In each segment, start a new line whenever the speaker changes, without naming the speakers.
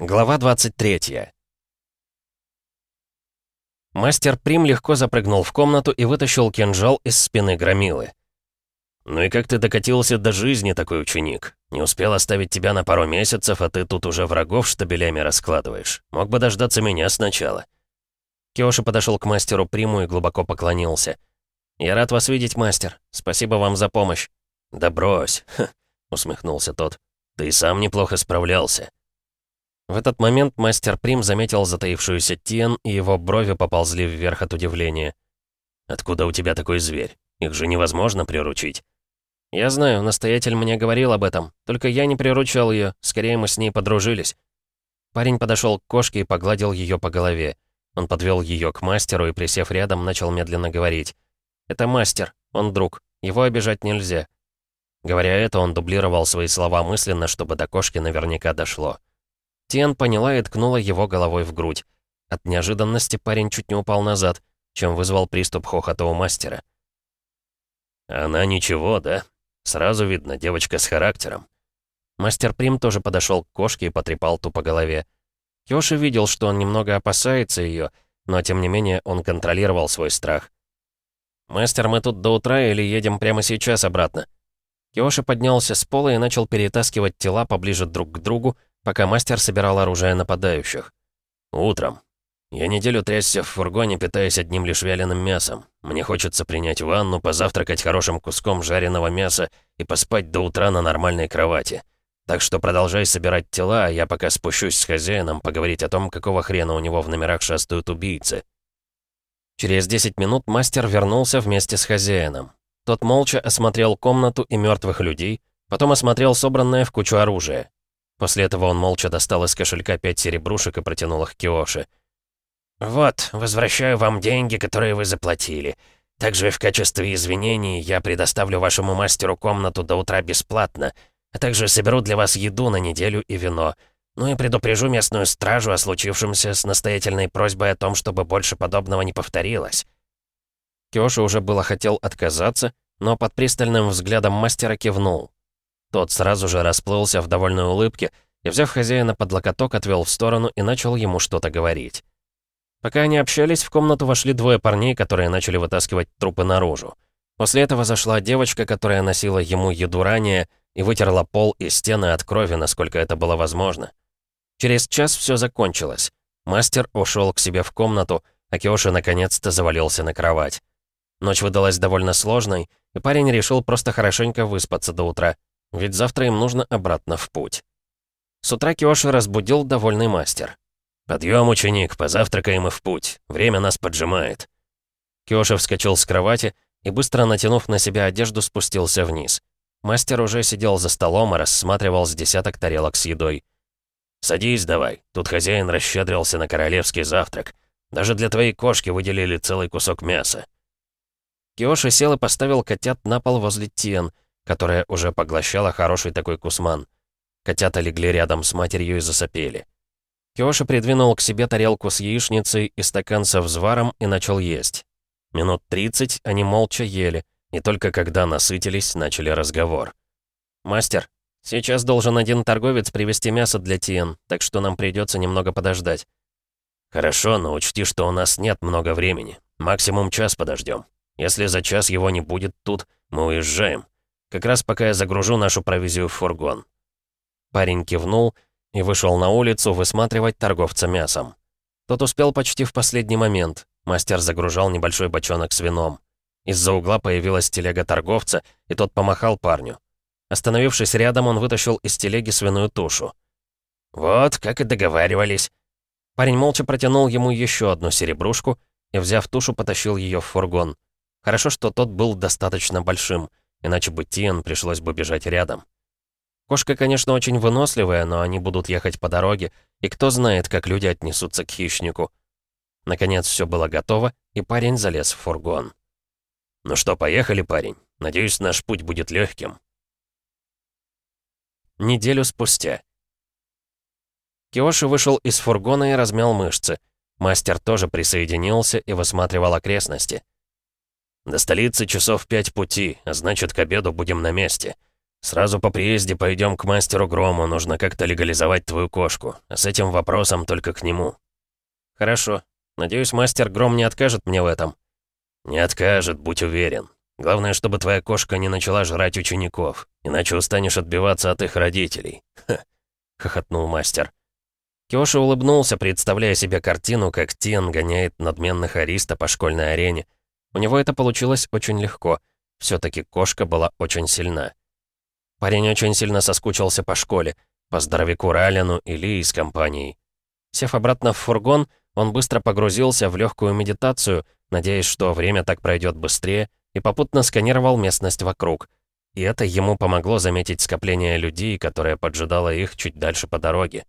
Глава 23. Мастер Прим легко запрыгнул в комнату и вытащил кинжал из спины громилы. «Ну и как ты докатился до жизни, такой ученик? Не успел оставить тебя на пару месяцев, а ты тут уже врагов штабелями раскладываешь. Мог бы дождаться меня сначала». Киоши подошел к мастеру Приму и глубоко поклонился. «Я рад вас видеть, мастер. Спасибо вам за помощь». «Да брось», — усмехнулся тот. «Ты сам неплохо справлялся». В этот момент мастер Прим заметил затаившуюся Тиен, и его брови поползли вверх от удивления. «Откуда у тебя такой зверь? Их же невозможно приручить». «Я знаю, настоятель мне говорил об этом. Только я не приручал ее, скорее мы с ней подружились». Парень подошел к кошке и погладил ее по голове. Он подвел ее к мастеру и, присев рядом, начал медленно говорить. «Это мастер, он друг, его обижать нельзя». Говоря это, он дублировал свои слова мысленно, чтобы до кошки наверняка дошло. Тиен поняла и ткнула его головой в грудь. От неожиданности парень чуть не упал назад, чем вызвал приступ хохота у мастера. «Она ничего, да? Сразу видно, девочка с характером». Мастер Прим тоже подошел к кошке и потрепал ту по голове. Кёши видел, что он немного опасается ее, но тем не менее он контролировал свой страх. «Мастер, мы тут до утра или едем прямо сейчас обратно?» Киоши поднялся с пола и начал перетаскивать тела поближе друг к другу, пока мастер собирал оружие нападающих. «Утром. Я неделю трясся в фургоне, питаясь одним лишь вяленым мясом. Мне хочется принять ванну, позавтракать хорошим куском жареного мяса и поспать до утра на нормальной кровати. Так что продолжай собирать тела, а я пока спущусь с хозяином поговорить о том, какого хрена у него в номерах шастают убийцы». Через 10 минут мастер вернулся вместе с хозяином. Тот молча осмотрел комнату и мертвых людей, потом осмотрел собранное в кучу оружие. После этого он молча достал из кошелька пять серебрушек и протянул их Киоши. «Вот, возвращаю вам деньги, которые вы заплатили. Также в качестве извинений я предоставлю вашему мастеру комнату до утра бесплатно, а также соберу для вас еду на неделю и вино. Ну и предупрежу местную стражу о случившемся с настоятельной просьбой о том, чтобы больше подобного не повторилось». Киоши уже было хотел отказаться, но под пристальным взглядом мастера кивнул. Тот сразу же расплылся в довольной улыбке и, взяв хозяина под локоток, отвел в сторону и начал ему что-то говорить. Пока они общались, в комнату вошли двое парней, которые начали вытаскивать трупы наружу. После этого зашла девочка, которая носила ему еду ранее, и вытерла пол и стены от крови, насколько это было возможно. Через час все закончилось. Мастер ушел к себе в комнату, а Киоши наконец-то завалился на кровать. Ночь выдалась довольно сложной, и парень решил просто хорошенько выспаться до утра. Ведь завтра им нужно обратно в путь. С утра Киоши разбудил довольный мастер. «Подъем, ученик, позавтракаем и в путь. Время нас поджимает». Киоши вскочил с кровати и, быстро натянув на себя одежду, спустился вниз. Мастер уже сидел за столом и рассматривал с десяток тарелок с едой. «Садись давай, тут хозяин расщедрился на королевский завтрак. Даже для твоей кошки выделили целый кусок мяса». Киоши сел и поставил котят на пол возле Тиен — которая уже поглощала хороший такой кусман. Котята легли рядом с матерью и засопели. Киоши придвинул к себе тарелку с яичницей и стакан со взваром и начал есть. Минут 30 они молча ели, и только когда насытились, начали разговор. «Мастер, сейчас должен один торговец привезти мясо для Тиен, так что нам придется немного подождать». «Хорошо, но учти, что у нас нет много времени. Максимум час подождем. Если за час его не будет тут, мы уезжаем. Как раз пока я загружу нашу провизию в фургон». Парень кивнул и вышел на улицу высматривать торговца мясом. Тот успел почти в последний момент. Мастер загружал небольшой бочонок с вином. Из-за угла появилась телега торговца, и тот помахал парню. Остановившись рядом, он вытащил из телеги свиную тушу. «Вот, как и договаривались». Парень молча протянул ему еще одну серебрушку и, взяв тушу, потащил ее в фургон. Хорошо, что тот был достаточно большим — иначе бы Тиен пришлось бы бежать рядом. Кошка, конечно, очень выносливая, но они будут ехать по дороге, и кто знает, как люди отнесутся к хищнику. Наконец все было готово, и парень залез в фургон. «Ну что, поехали, парень. Надеюсь, наш путь будет легким. Неделю спустя. Киоши вышел из фургона и размял мышцы. Мастер тоже присоединился и высматривал окрестности. До столицы часов пять пути, а значит, к обеду будем на месте. Сразу по приезде пойдем к мастеру Грому, нужно как-то легализовать твою кошку. А с этим вопросом только к нему». «Хорошо. Надеюсь, мастер Гром не откажет мне в этом». «Не откажет, будь уверен. Главное, чтобы твоя кошка не начала жрать учеников, иначе устанешь отбиваться от их родителей». «Ха!» — хохотнул мастер. Киоши улыбнулся, представляя себе картину, как Тиан гоняет надменных ариста по школьной арене. У него это получилось очень легко. все таки кошка была очень сильна. Парень очень сильно соскучился по школе, по здоровяку Ралину и Ли с компанией. Сев обратно в фургон, он быстро погрузился в легкую медитацию, надеясь, что время так пройдет быстрее, и попутно сканировал местность вокруг. И это ему помогло заметить скопление людей, которое поджидало их чуть дальше по дороге.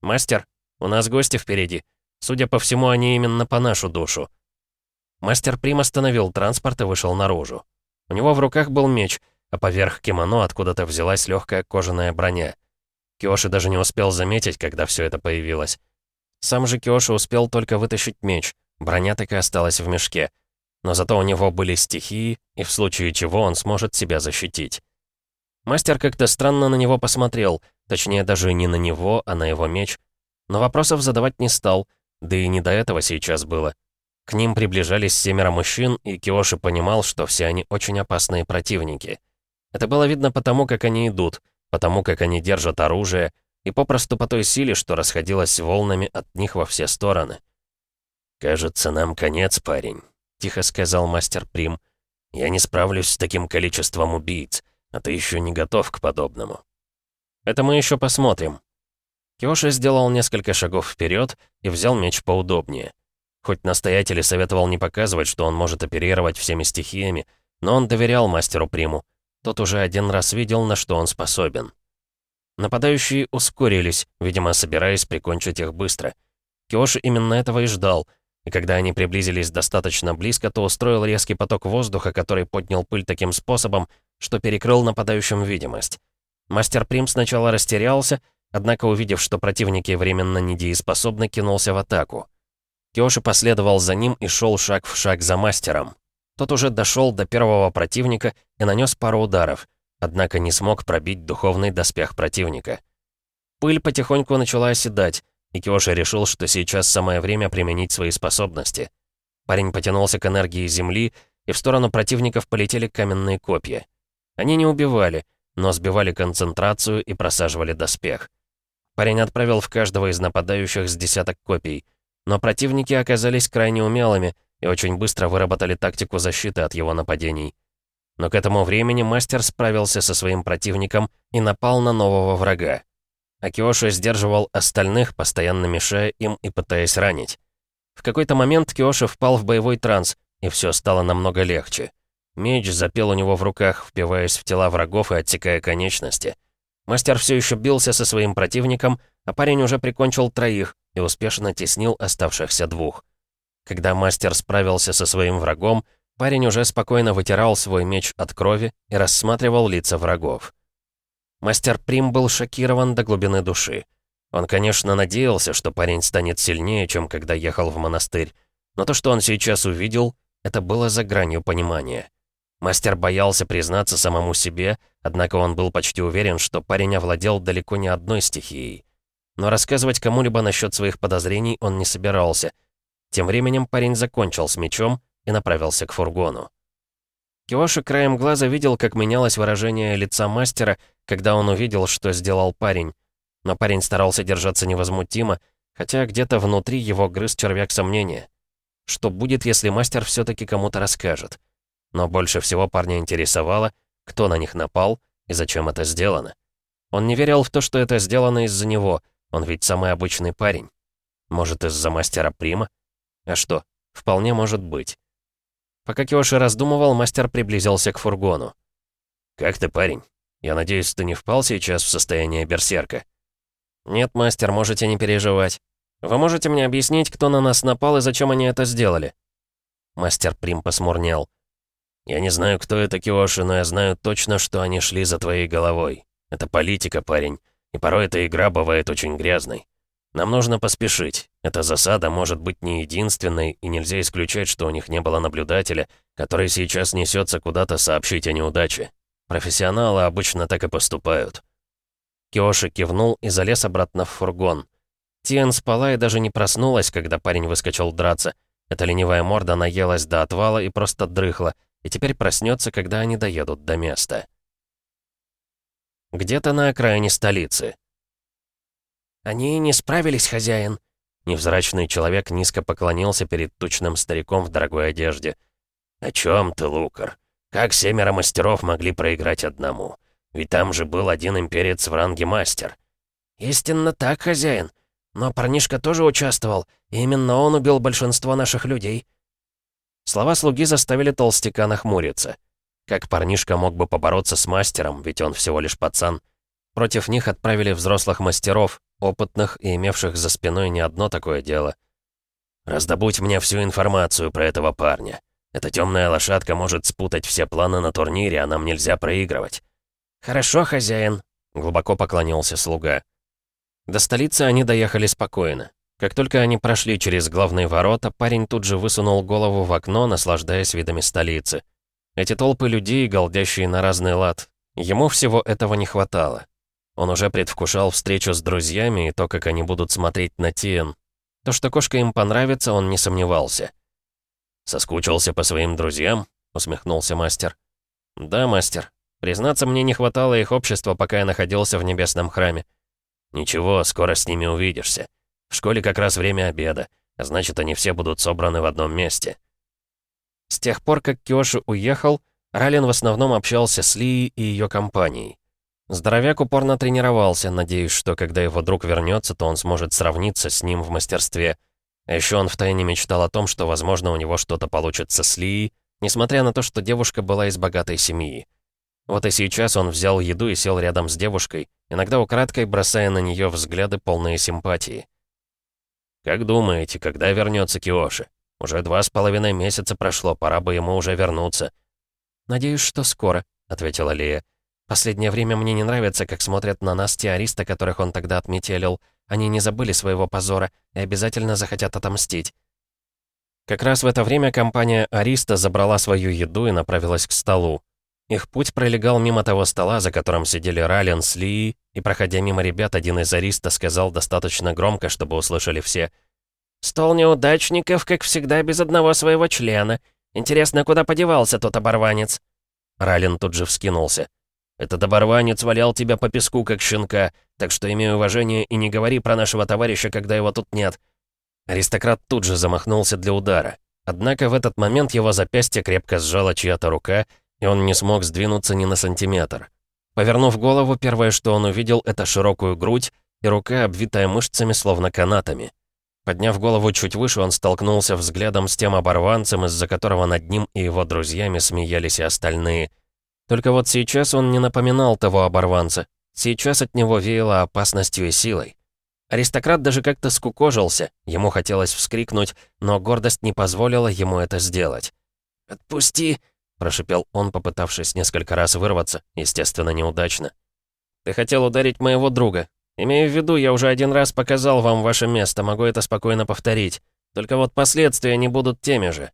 «Мастер, у нас гости впереди. Судя по всему, они именно по нашу душу». Мастер Прим остановил транспорт и вышел наружу. У него в руках был меч, а поверх кимоно откуда-то взялась легкая кожаная броня. Киоши даже не успел заметить, когда все это появилось. Сам же Киоши успел только вытащить меч, броня так и осталась в мешке. Но зато у него были стихии, и в случае чего он сможет себя защитить. Мастер как-то странно на него посмотрел, точнее даже не на него, а на его меч. Но вопросов задавать не стал, да и не до этого сейчас было. К ним приближались семеро мужчин, и Киоши понимал, что все они очень опасные противники. Это было видно потому, как они идут, потому, как они держат оружие, и попросту по той силе, что расходилась волнами от них во все стороны. «Кажется, нам конец, парень», — тихо сказал мастер Прим. «Я не справлюсь с таким количеством убийц, а ты еще не готов к подобному». «Это мы еще посмотрим». Киоши сделал несколько шагов вперед и взял меч поудобнее. Хоть настоятель и советовал не показывать, что он может оперировать всеми стихиями, но он доверял мастеру Приму, тот уже один раз видел, на что он способен. Нападающие ускорились, видимо, собираясь прикончить их быстро. Киоши именно этого и ждал, и когда они приблизились достаточно близко, то устроил резкий поток воздуха, который поднял пыль таким способом, что перекрыл нападающим видимость. Мастер Прим сначала растерялся, однако, увидев, что противники временно недееспособны, кинулся в атаку. Киоши последовал за ним и шел шаг в шаг за мастером. Тот уже дошел до первого противника и нанес пару ударов, однако не смог пробить духовный доспех противника. Пыль потихоньку начала оседать, и Киоши решил, что сейчас самое время применить свои способности. Парень потянулся к энергии Земли, и в сторону противников полетели каменные копья. Они не убивали, но сбивали концентрацию и просаживали доспех. Парень отправил в каждого из нападающих с десяток копий, но противники оказались крайне умелыми, и очень быстро выработали тактику защиты от его нападений. Но к этому времени мастер справился со своим противником и напал на нового врага. Акиоши сдерживал остальных, постоянно мешая им и пытаясь ранить. В какой-то момент Киоши впал в боевой транс, и все стало намного легче. Меч запел у него в руках, впиваясь в тела врагов и отсекая конечности. Мастер все еще бился со своим противником, а парень уже прикончил троих и успешно теснил оставшихся двух. Когда мастер справился со своим врагом, парень уже спокойно вытирал свой меч от крови и рассматривал лица врагов. Мастер Прим был шокирован до глубины души. Он, конечно, надеялся, что парень станет сильнее, чем когда ехал в монастырь, но то, что он сейчас увидел, это было за гранью понимания. Мастер боялся признаться самому себе, однако он был почти уверен, что парень овладел далеко не одной стихией. Но рассказывать кому-либо насчет своих подозрений он не собирался — тем временем парень закончил с мечом и направился к фургону. Киоши краем глаза видел, как менялось выражение лица мастера, когда он увидел, что сделал парень. Но парень старался держаться невозмутимо, хотя где-то внутри его грыз червяк сомнения. Что будет, если мастер все таки кому-то расскажет? Но больше всего парня интересовало, кто на них напал и зачем это сделано. Он не верил в то, что это сделано из-за него, он ведь самый обычный парень. Может, из-за мастера Прима? А что, вполне может быть. Пока Киоши раздумывал, мастер приблизился к фургону. «Как ты, парень? Я надеюсь, ты не впал сейчас в состояние берсерка?» «Нет, мастер, можете не переживать. Вы можете мне объяснить, кто на нас напал и зачем они это сделали?» Мастер Прим посмурнел. «Я не знаю, кто это, Киоши, но я знаю точно, что они шли за твоей головой. Это политика, парень. И порой эта игра бывает очень грязной. Нам нужно поспешить. Эта засада может быть не единственной, и нельзя исключать, что у них не было наблюдателя, который сейчас несется куда-то сообщить о неудаче. Профессионалы обычно так и поступают». Киоши кивнул и залез обратно в фургон. Тиен спала и даже не проснулась, когда парень выскочил драться. Эта ленивая морда наелась до отвала и просто дрыхла, и теперь проснется, когда они доедут до места. Где-то на окраине столицы. «Они не справились, хозяин», Невзрачный человек низко поклонился перед тучным стариком в дорогой одежде. «О чем ты, Лукар? Как семеро мастеров могли проиграть одному? Ведь там же был один имперец в ранге мастер». «Истинно так, хозяин. Но парнишка тоже участвовал, и именно он убил большинство наших людей». Слова слуги заставили толстяка нахмуриться. Как парнишка мог бы побороться с мастером, ведь он всего лишь пацан? Против них отправили взрослых мастеров, опытных и имевших за спиной не одно такое дело. «Раздобудь мне всю информацию про этого парня. Эта темная лошадка может спутать все планы на турнире, а нам нельзя проигрывать». «Хорошо, хозяин», — глубоко поклонился слуга. До столицы они доехали спокойно. Как только они прошли через главные ворота, парень тут же высунул голову в окно, наслаждаясь видами столицы. Эти толпы людей, голдящие на разный лад. Ему всего этого не хватало. Он уже предвкушал встречу с друзьями и то, как они будут смотреть на Тиен. То, что кошка им понравится, он не сомневался. «Соскучился по своим друзьям?» — усмехнулся мастер. «Да, мастер. Признаться, мне не хватало их общества, пока я находился в небесном храме. Ничего, скоро с ними увидишься. В школе как раз время обеда, значит, они все будут собраны в одном месте». С тех пор, как Киоши уехал, Ралин в основном общался с Лией и ее компанией. Здоровяк упорно тренировался, надеясь, что когда его друг вернется, то он сможет сравниться с ним в мастерстве. А еще он втайне мечтал о том, что, возможно, у него что-то получится с Лией, несмотря на то, что девушка была из богатой семьи. Вот и сейчас он взял еду и сел рядом с девушкой, иногда украдкой бросая на нее взгляды полные симпатии. «Как думаете, когда вернется Киоши? Уже два с половиной месяца прошло, пора бы ему уже вернуться».
«Надеюсь, что скоро», — ответила Лия. Последнее время мне не нравится, как смотрят на нас те аристы, которых он тогда отметелил. Они не забыли своего позора и обязательно захотят отомстить. Как раз в это время компания Ариста забрала свою еду и направилась к столу. Их путь пролегал мимо того стола, за которым сидели Рален с Лией, и, проходя мимо ребят, один из Ариста сказал достаточно громко, чтобы услышали все. «Стол неудачников, как всегда, без одного своего члена. Интересно, куда подевался тот оборванец?» Рален тут же вскинулся. Этот оборванец валял тебя по песку, как щенка, так что имей уважение и не говори про нашего товарища, когда его тут нет». Аристократ тут же замахнулся для удара. Однако в этот момент его запястье крепко сжала чья-то рука, и он не смог сдвинуться ни на сантиметр. Повернув голову, первое, что он увидел, это широкую грудь и рука, обвитая мышцами, словно канатами. Подняв голову чуть выше, он столкнулся взглядом с тем оборванцем, из-за которого над ним и его друзьями смеялись и остальные. Только вот сейчас он не напоминал того оборванца. Сейчас от него веяло опасностью и силой. Аристократ даже как-то скукожился, ему хотелось вскрикнуть, но гордость не позволила ему это сделать. «Отпусти!» — прошипел он, попытавшись несколько раз вырваться, естественно, неудачно. «Ты хотел ударить моего друга. Имею в виду, я уже один раз показал вам ваше место, могу это спокойно повторить. Только вот последствия не будут теми же».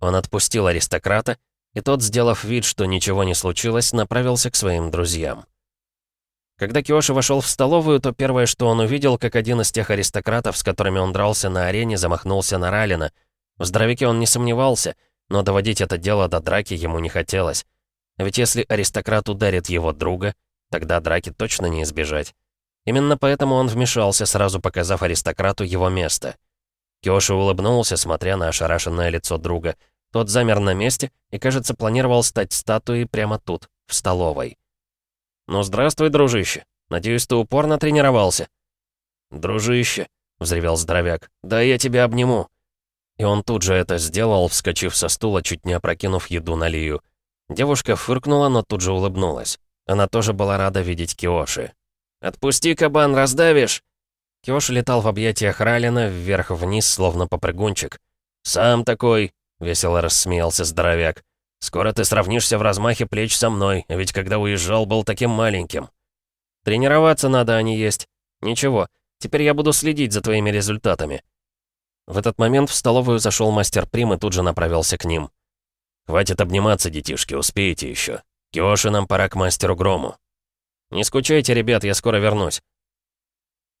Он отпустил аристократа, и тот, сделав вид, что ничего не случилось, направился к своим друзьям. Когда Киоши вошел в столовую, то первое, что он увидел, как один из тех аристократов, с которыми он дрался на арене, замахнулся на Ралина. В здоровяке он не сомневался, но доводить это дело до драки ему не хотелось. Ведь если аристократ ударит его друга, тогда драки точно не избежать. Именно поэтому он вмешался, сразу показав аристократу его место. Киоши улыбнулся, смотря на ошарашенное лицо друга — тот замер на месте и, кажется, планировал стать статуей прямо тут, в столовой. «Ну, здравствуй, дружище. Надеюсь, ты упорно тренировался?» «Дружище», — взревел здоровяк, — «да я тебя обниму». И он тут же это сделал, вскочив со стула, чуть не опрокинув еду на Лию. Девушка фыркнула, но тут же улыбнулась. Она тоже была рада видеть Киоши. «Отпусти, кабан, раздавишь!» Киоши летал в объятиях Ралина вверх-вниз, словно попрыгунчик. «Сам такой!» Весело рассмеялся здоровяк. «Скоро ты сравнишься в размахе плеч со мной, ведь когда уезжал, был таким маленьким». «Тренироваться надо, а не есть. Ничего, теперь я буду следить за твоими результатами». В этот момент в столовую зашел мастер Прим и тут же направился к ним. «Хватит обниматься, детишки, успеете еще.
Киоши, нам пора к мастеру Грому». «Не скучайте, ребят, я скоро вернусь».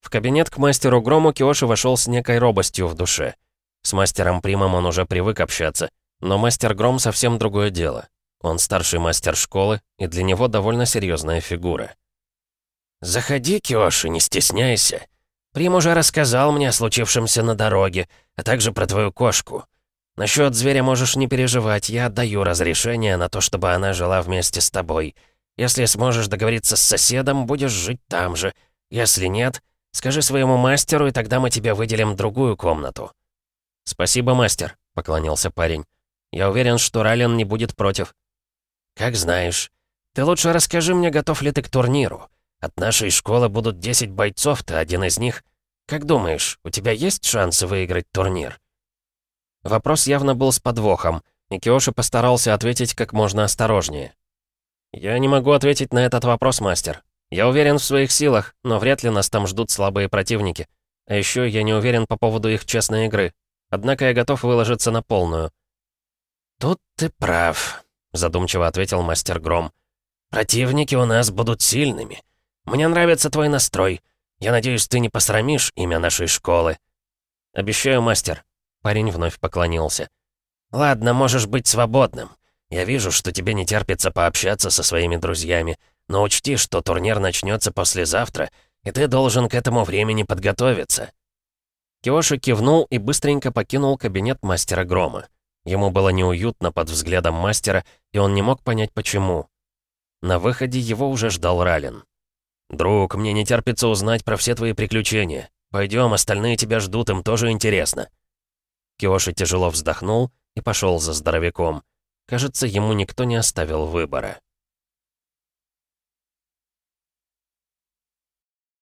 В кабинет к мастеру Грому Киоши вошел с некой робостью в душе. С мастером Примом он уже привык общаться, но мастер Гром совсем другое дело. Он старший мастер школы, и для него довольно серьезная фигура. «Заходи, Киоши, не стесняйся. Прим уже рассказал мне о случившемся на дороге, а также про твою кошку. Насчет зверя можешь не переживать, я отдаю разрешение на то, чтобы она жила вместе с тобой. Если сможешь договориться с соседом, будешь жить там же. Если нет, скажи своему мастеру, и тогда мы тебе выделим другую комнату».
«Спасибо, мастер», — поклонился парень. «Я уверен, что Рален не будет против».
«Как знаешь. Ты лучше расскажи мне, готов ли ты к турниру. От нашей школы будут 10 бойцов, ты один из них. Как думаешь, у тебя есть шансы выиграть турнир?»
Вопрос явно был с подвохом, и Киоши постарался ответить как можно осторожнее. «Я не могу ответить на этот вопрос, мастер. Я уверен в своих силах, но вряд ли нас там ждут слабые противники. А еще я не уверен по поводу их честной игры. Однако я готов выложиться на полную».
«Тут ты прав», — задумчиво ответил мастер Гром. «Противники у нас будут сильными. Мне нравится твой настрой. Я надеюсь, ты не посрамишь имя нашей школы».
«Обещаю, мастер». Парень вновь поклонился.
«Ладно, можешь быть свободным. Я вижу, что тебе не терпится пообщаться со своими друзьями, но учти, что турнир начнется послезавтра, и ты должен к этому времени подготовиться».
Киоши кивнул и быстренько покинул кабинет мастера Грома. Ему было неуютно под взглядом мастера, и он не мог понять, почему. На выходе его уже ждал Ралин.
«Друг, мне не терпится узнать про все твои приключения. Пойдем, остальные тебя ждут, им тоже интересно».
Киоши тяжело вздохнул и пошел за здоровяком. Кажется, ему никто не оставил выбора.